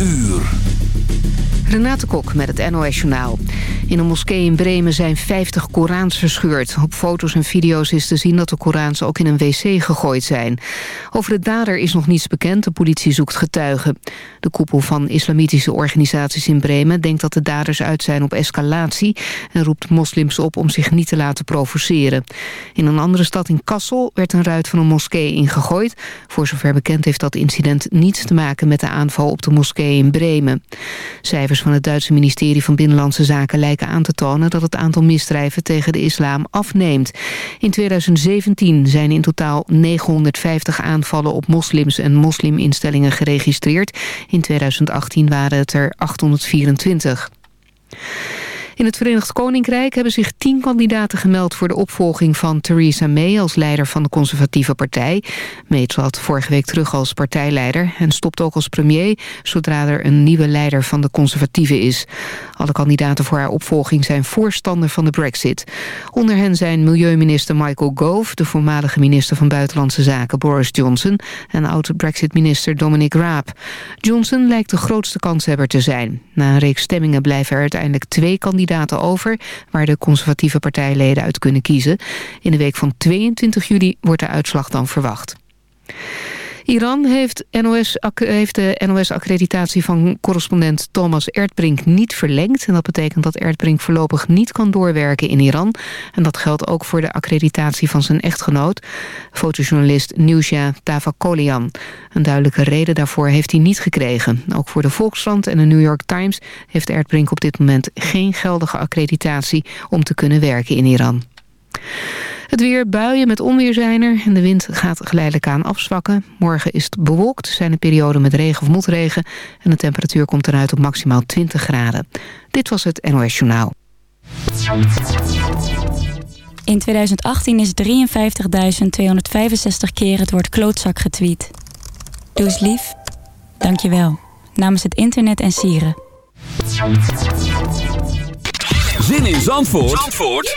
uur. Renate Kok met het NOS Journaal. In een moskee in Bremen zijn 50 Korans verscheurd. Op foto's en video's is te zien dat de Korans ook in een wc gegooid zijn. Over de dader is nog niets bekend, de politie zoekt getuigen. De koepel van islamitische organisaties in Bremen denkt dat de daders uit zijn op escalatie... en roept moslims op om zich niet te laten provoceren. In een andere stad in Kassel werd een ruit van een moskee ingegooid. Voor zover bekend heeft dat incident niets te maken met de aanval op de moskee in Bremen. Cijfers van het Duitse ministerie van Binnenlandse Zaken lijken aan te tonen dat het aantal misdrijven tegen de islam afneemt. In 2017 zijn in totaal 950 aanvallen op moslims en mosliminstellingen geregistreerd. In 2018 waren het er 824. In het Verenigd Koninkrijk hebben zich tien kandidaten gemeld... voor de opvolging van Theresa May als leider van de conservatieve partij. May trad vorige week terug als partijleider... en stopt ook als premier zodra er een nieuwe leider van de conservatieven is. Alle kandidaten voor haar opvolging zijn voorstander van de brexit. Onder hen zijn milieuminister Michael Gove... de voormalige minister van Buitenlandse Zaken Boris Johnson... en oud-brexit-minister Dominic Raab. Johnson lijkt de grootste kanshebber te zijn. Na een reeks stemmingen blijven er uiteindelijk twee kandidaten kandidaten over... waar de conservatieve partijleden uit kunnen kiezen. In de week van 22 juli wordt de uitslag dan verwacht. Iran heeft, NOS, heeft de NOS-accreditatie van correspondent Thomas Erdbrink niet verlengd. En dat betekent dat Erdbrink voorlopig niet kan doorwerken in Iran. En dat geldt ook voor de accreditatie van zijn echtgenoot, fotojournalist Newsha Tavakolian. Een duidelijke reden daarvoor heeft hij niet gekregen. Ook voor de Volkskrant en de New York Times heeft Erdbrink op dit moment geen geldige accreditatie om te kunnen werken in Iran. Het weer buien met onweer zijn er en de wind gaat geleidelijk aan afzwakken. Morgen is het bewolkt, zijn er perioden met regen of motregen... en de temperatuur komt eruit op maximaal 20 graden. Dit was het NOS Journaal. In 2018 is 53.265 keer het woord klootzak getweet. Doe eens lief. Dank je wel. Namens het internet en sieren. Zin in Zandvoort? Zandvoort?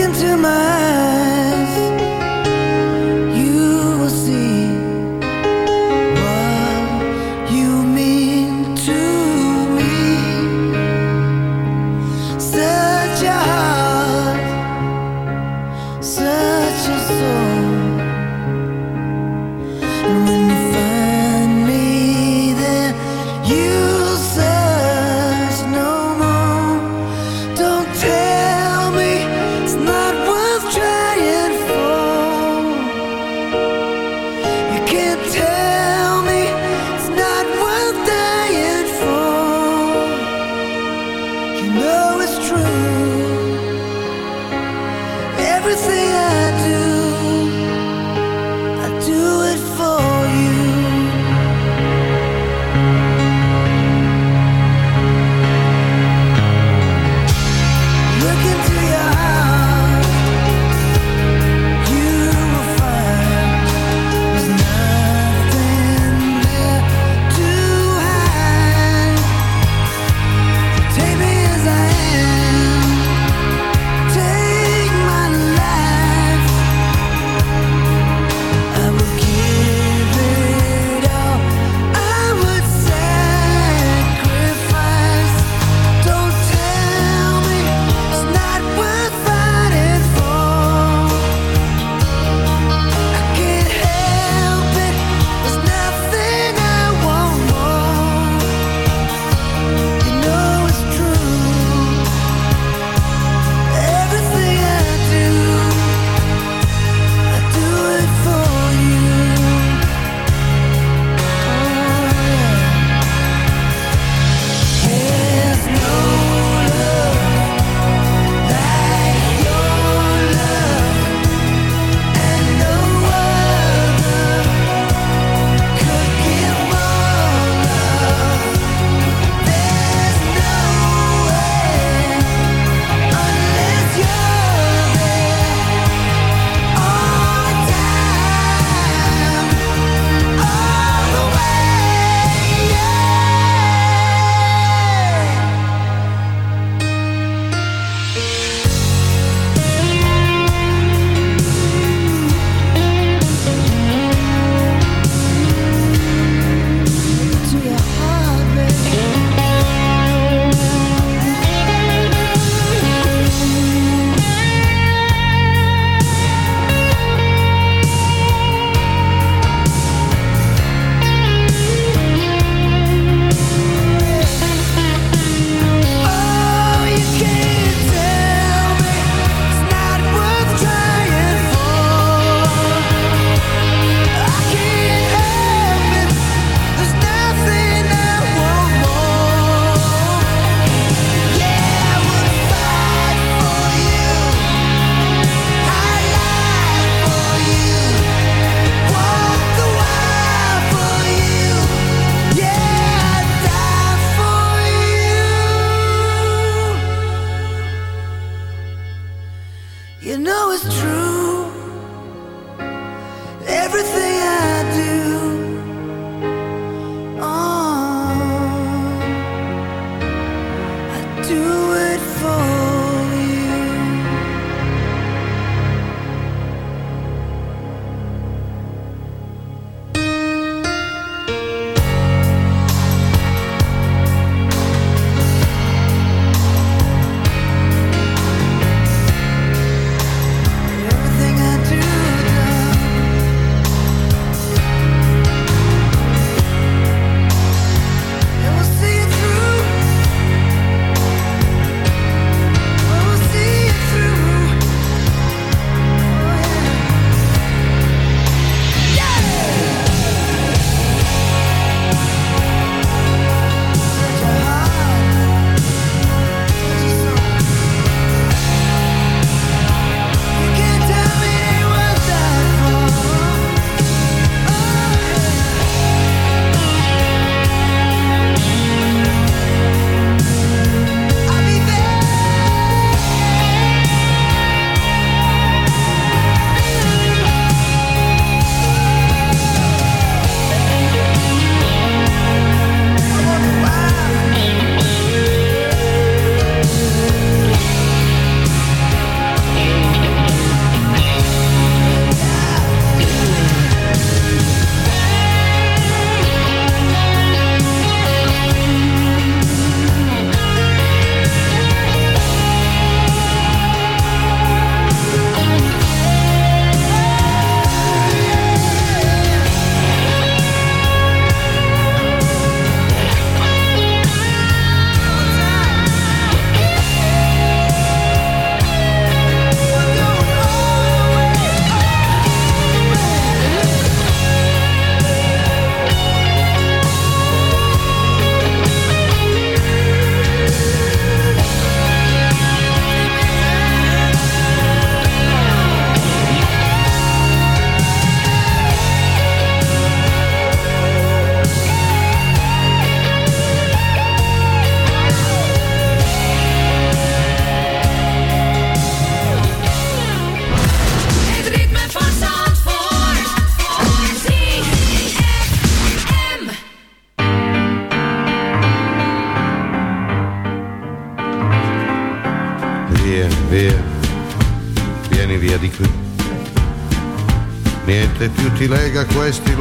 into my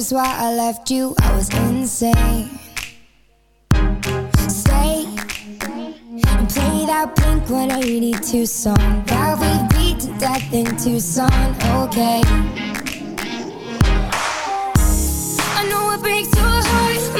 is why I left you. I was insane. Stay and play that Blink 182 song that we beat to death in Tucson. Okay. I know it breaks your heart.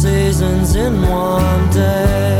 seasons in one day.